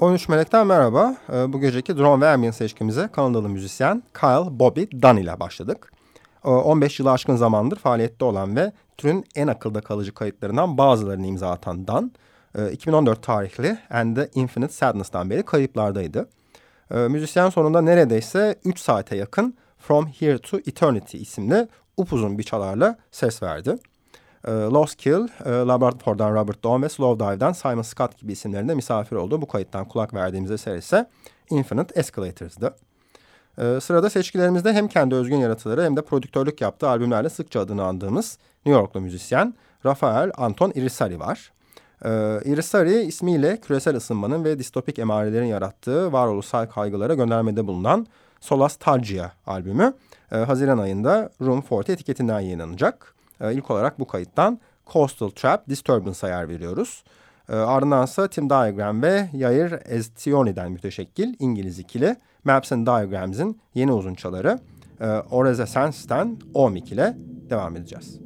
13 Melek'ten merhaba. Ee, bu geceki drone ve ambient seçkimize Kanadalı müzisyen Kyle Bobby Dunn ile başladık. 15 ee, yılı aşkın zamandır faaliyette olan ve türün en akılda kalıcı kayıtlarından bazılarını imza atan Dunn, 2014 e, tarihli And the Infinite Sadness'tan beri kayıplardaydı. Ee, müzisyen sonunda neredeyse 3 saate yakın From Here to Eternity isimli upuzun bir çalarla ses verdi. E, Lost Kill, e, Laboratuvar'dan Robert Dawn ve Slow Dive'dan Simon Scott gibi isimlerinde misafir oldu. Bu kayıttan kulak verdiğimiz eser ise Infinite Escalators'dı. E, sırada seçkilerimizde hem kendi özgün yaratıları hem de prodüktörlük yaptığı albümlerle sıkça adını andığımız New Yorklu müzisyen Rafael Anton Irisari var. E, Irisari ismiyle küresel ısınmanın ve distopik emarelerin yarattığı varoluşsal kaygılara göndermede bulunan Solastalgia albümü e, Haziran ayında Room 40 etiketinden yayınlanacak. E, ilk olarak bu kayıttan Coastal Trap Disturbance'a yer veriyoruz. E, ardındansa Tim Diagram ve Yair Eztioni'den müteşekkil İngiliz ikili Maps and Diagrams'in yeni uzunçaları e, Oreze Sense'den Omik ile devam edeceğiz.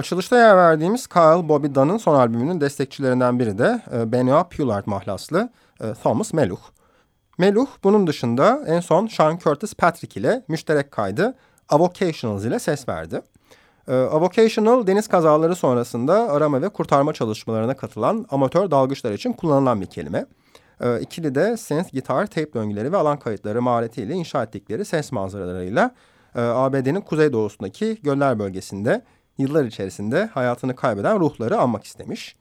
Açılışta yer verdiğimiz Kyle Bobby Dunn'ın son albümünün destekçilerinden biri de e, Benoit Poulard mahlaslı e, Thomas Meluh. Meluh bunun dışında en son Sean Curtis Patrick ile müşterek kaydı Avocationals ile ses verdi. E, Avocational deniz kazaları sonrasında arama ve kurtarma çalışmalarına katılan amatör dalgıçlar için kullanılan bir kelime. E, ikili de synth, gitar, tape döngüleri ve alan kayıtları mahiretiyle inşa ettikleri ses manzaralarıyla e, ABD'nin kuzeydoğusundaki göller bölgesinde yıllar içerisinde hayatını kaybeden ruhları anmak istemiş.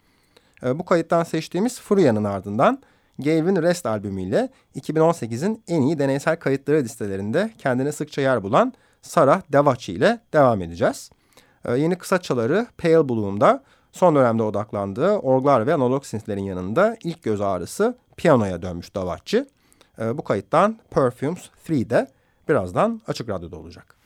E, bu kayıttan seçtiğimiz Furya'nın ardından Gave'in Rest albümüyle 2018'in en iyi deneysel kayıtları listelerinde kendine sıkça yer bulan Sarah Devachi ile devam edeceğiz. E, yeni kısaçaları Pale Bloom'da son dönemde odaklandığı orglar ve analog synthlerin yanında ilk göz ağrısı piyanoya dönmüş Davachi. E, bu kayıttan Perfumes 3'de birazdan Açık Radyo'da olacak.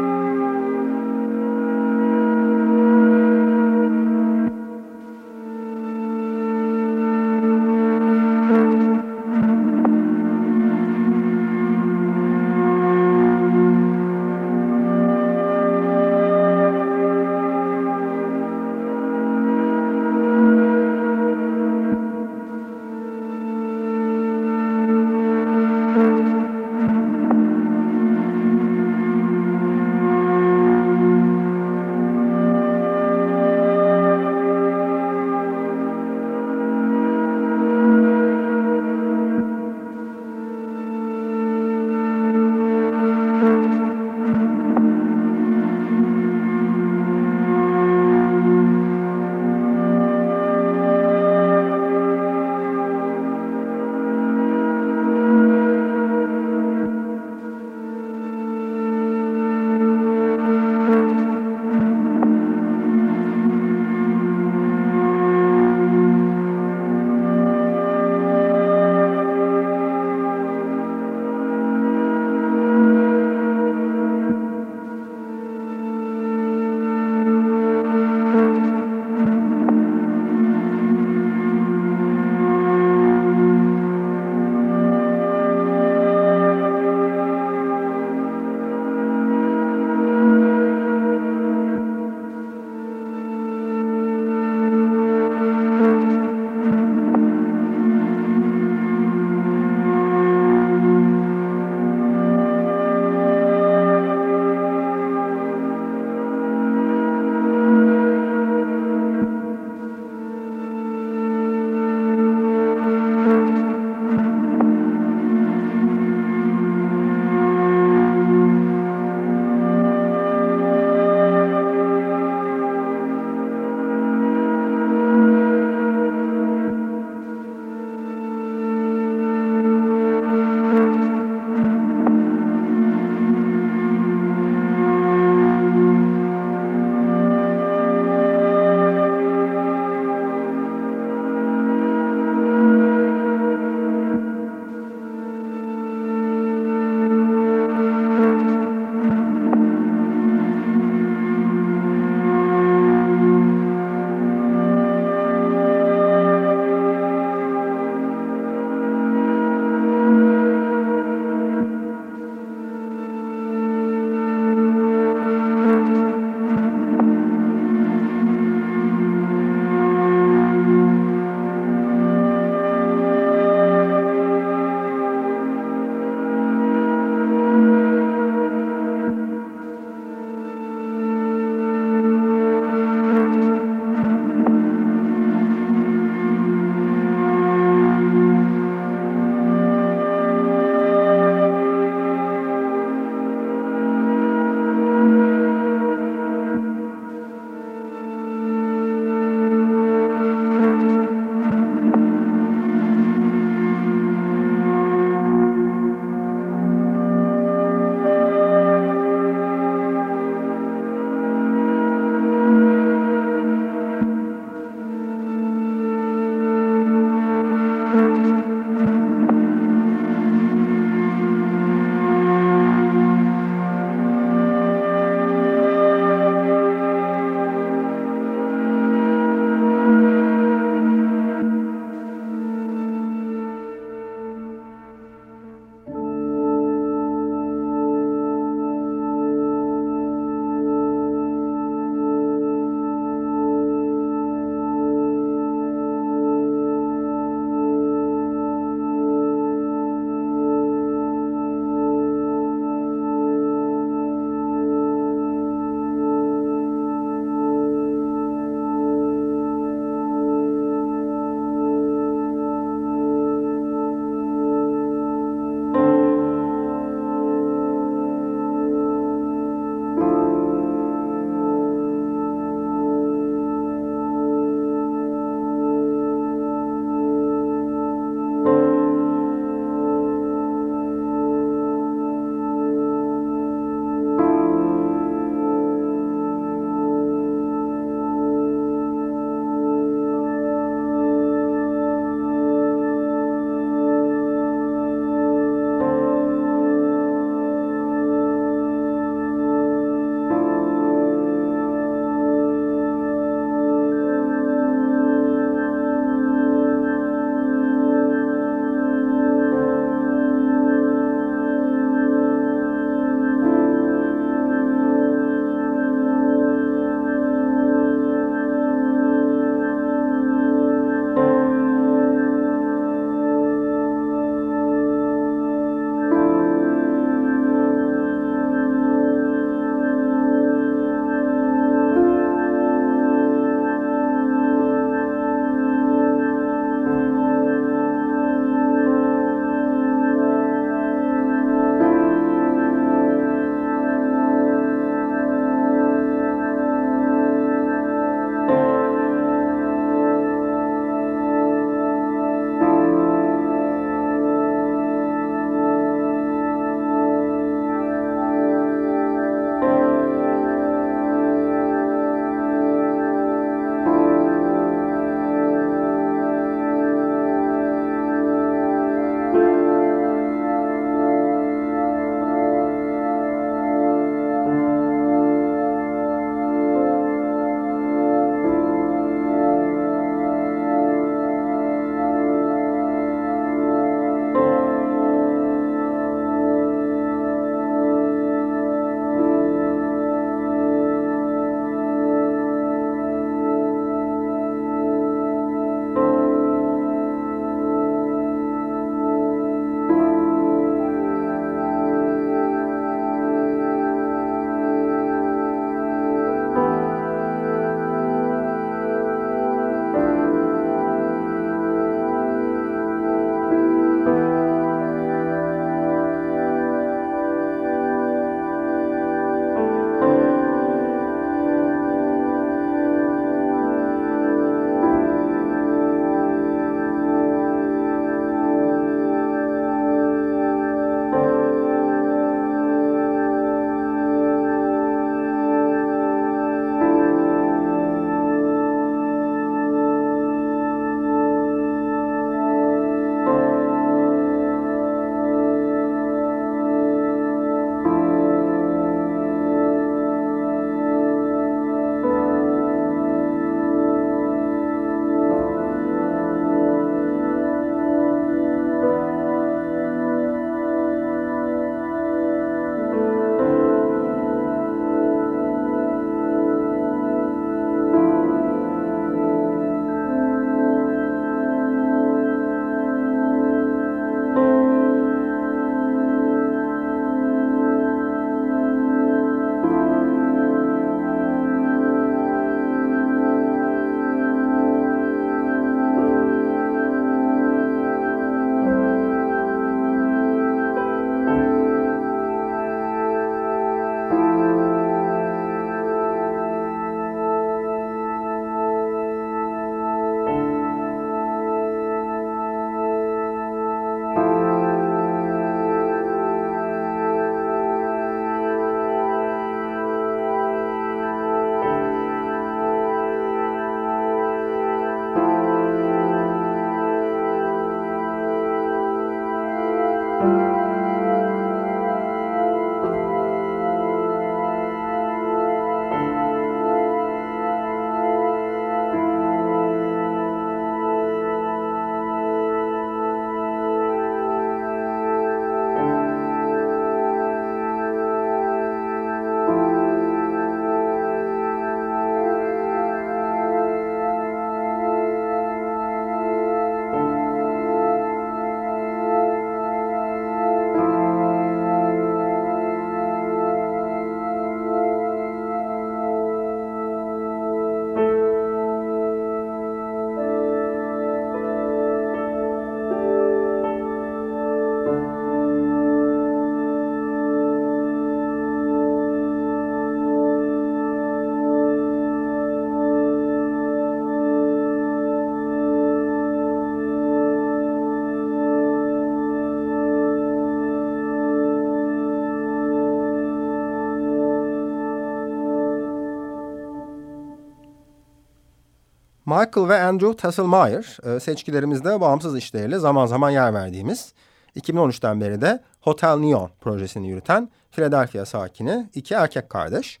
Michael ve Andrew Tasselmeyer e, seçkilerimizde bağımsız işleriyle zaman zaman yer verdiğimiz 2013'ten beri de Hotel Neon projesini yürüten Philadelphia sakini iki erkek kardeş.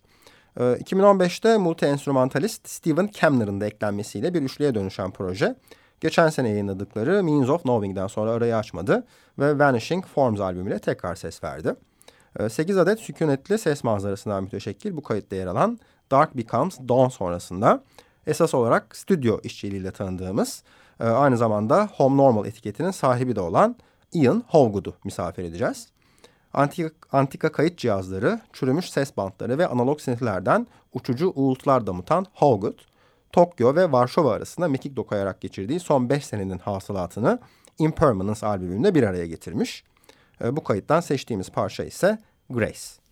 2015'te e, multi-enstrümantalist Steven Kamner'ın da eklenmesiyle bir üçlüye dönüşen proje. Geçen sene yayınladıkları Means of Knowing'den sonra arayı açmadı ve Vanishing Forms albümüyle tekrar ses verdi. 8 adet sükunetli ses manzarasından müteşekkil bu kayıtta yer alan Dark Becomes Dawn sonrasında esas olarak stüdyo işçiliğiyle tanıdığımız e, aynı zamanda Home Normal etiketinin sahibi de olan Ian Howgood'u misafir edeceğiz. Antika, antika kayıt cihazları, çürümüş ses bantları ve analog sinirlerden uçucu uğultular damıtan Howgood, Tokyo ve Varşova arasında mekik dokuyarak geçirdiği son 5 senenin hasılatını Impermanence albümünde bir araya getirmiş. E, bu kayıttan seçtiğimiz parça ise Grace.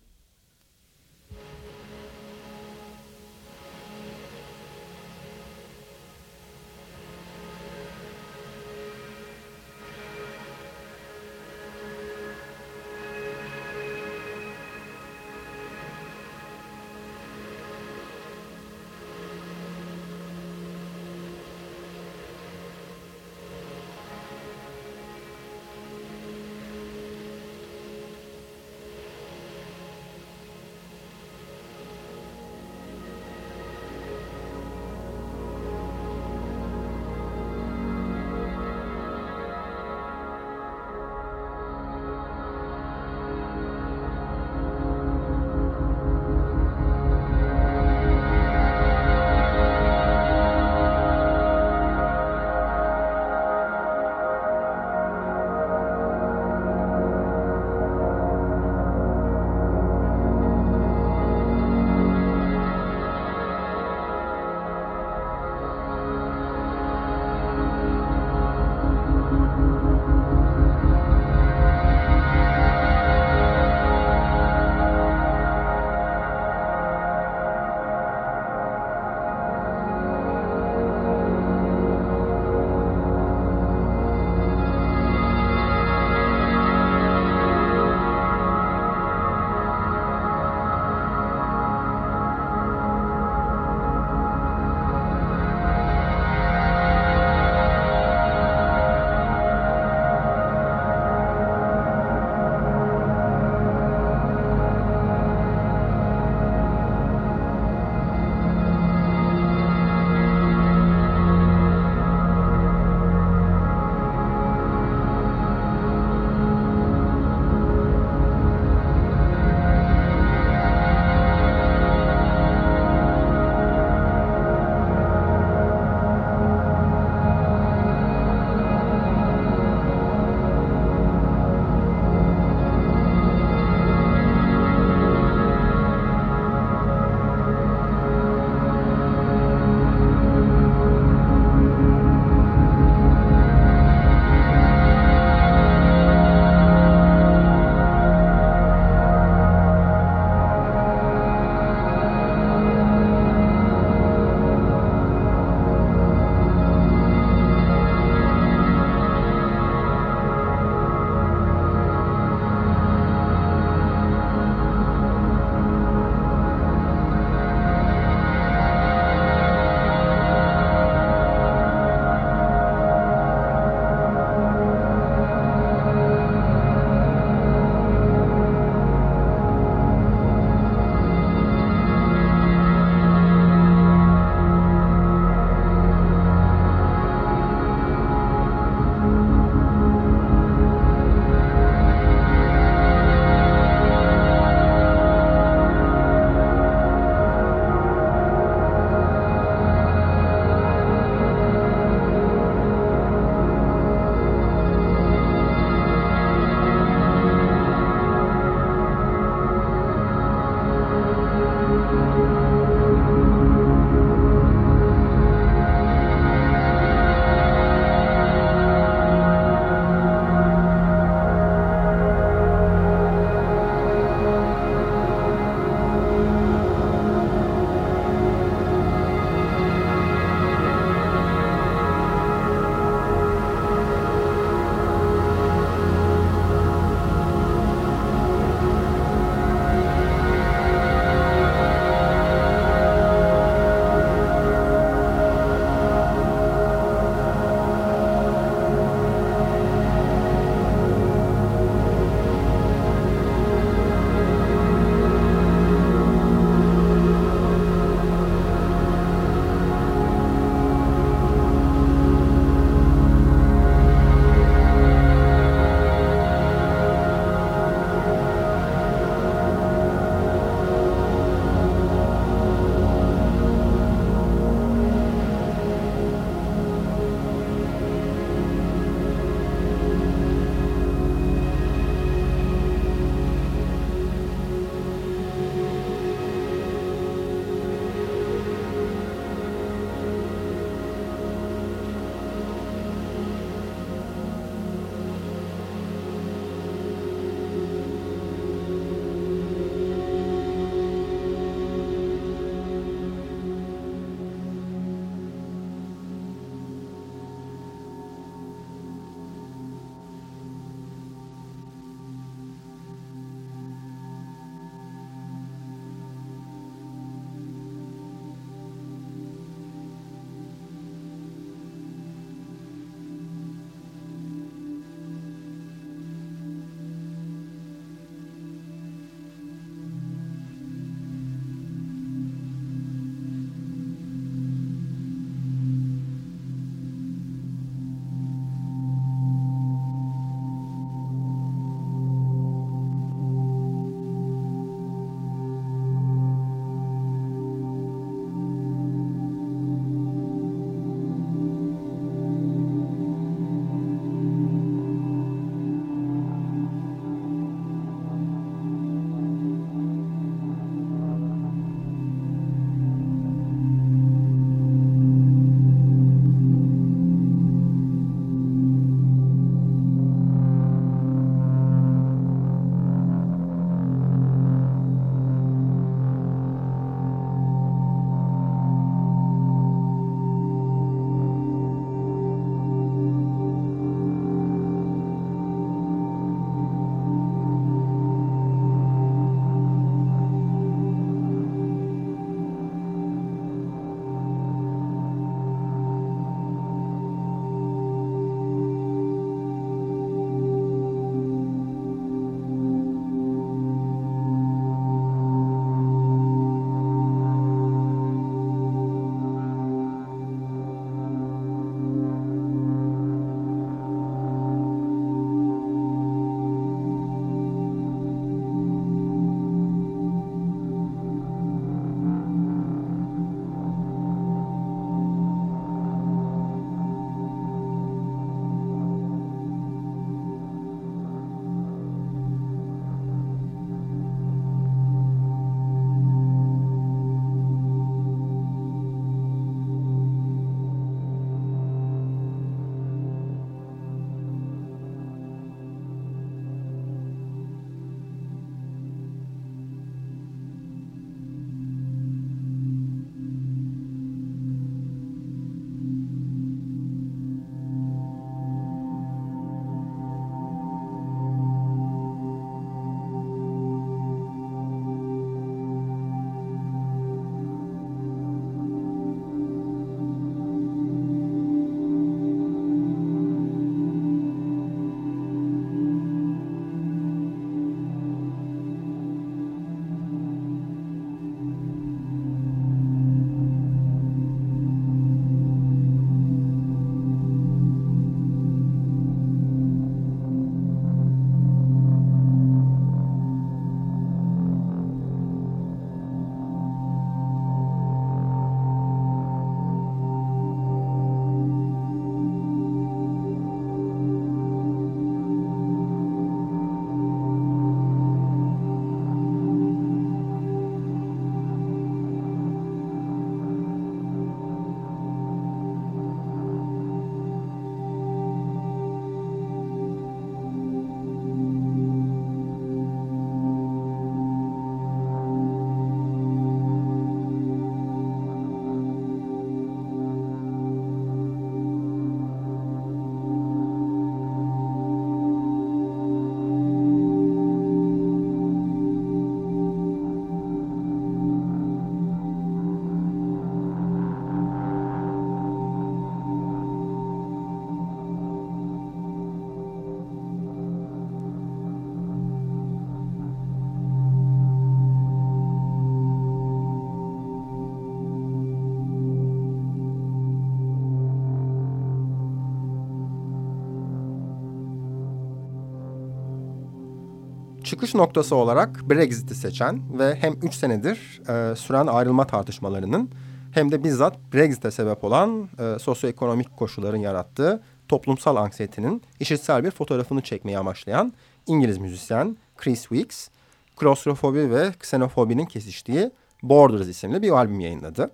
Çıkış noktası olarak Brexit'i seçen ve hem 3 senedir e, süren ayrılma tartışmalarının hem de bizzat Brexit'e sebep olan e, sosyoekonomik koşulların yarattığı toplumsal anksiyetenin işitsel bir fotoğrafını çekmeyi amaçlayan İngiliz müzisyen Chris Weeks, klostrofobi ve ksenofobinin kesiştiği Borders isimli bir albüm yayınladı.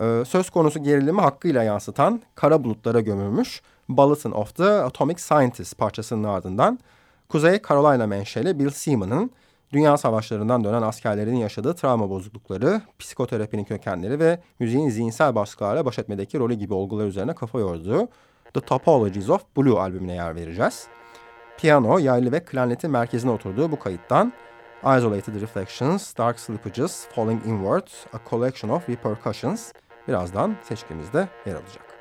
Ee, söz konusu gerilimi hakkıyla yansıtan kara bulutlara gömülmüş Bulletin of the Atomic Scientist parçasının ardından Kuzey Carolina menşeli Bill Seaman'ın dünya savaşlarından dönen askerlerin yaşadığı travma bozuklukları, psikoterapinin kökenleri ve müziğin zihinsel baskılarla baş etmedeki rolü gibi olgular üzerine kafa yorduğu The Topologies of Blue albümüne yer vereceğiz. Piyano, yaylı ve klarnetin merkezine oturduğu bu kayıttan Isolated Reflections, Dark Slippages, Falling Inward, A Collection of Repercussions birazdan seçkimizde yer alacak.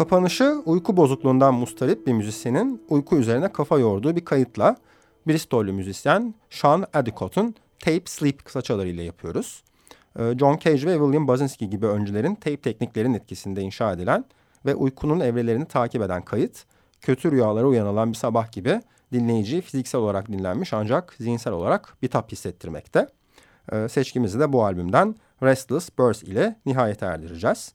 Kapanışı uyku bozukluğundan mustarip bir müzisyenin uyku üzerine kafa yorduğu bir kayıtla Bristol'lü müzisyen Sean Adicott'un Tape Sleep kısaçalarıyla yapıyoruz. Ee, John Cage ve William Basinski gibi öncülerin tape tekniklerinin etkisinde inşa edilen ve uykunun evrelerini takip eden kayıt, kötü rüyalara uyanılan bir sabah gibi dinleyiciyi fiziksel olarak dinlenmiş ancak zihinsel olarak bitap hissettirmekte. Ee, seçkimizi de bu albümden Restless Birds ile nihayete erdireceğiz.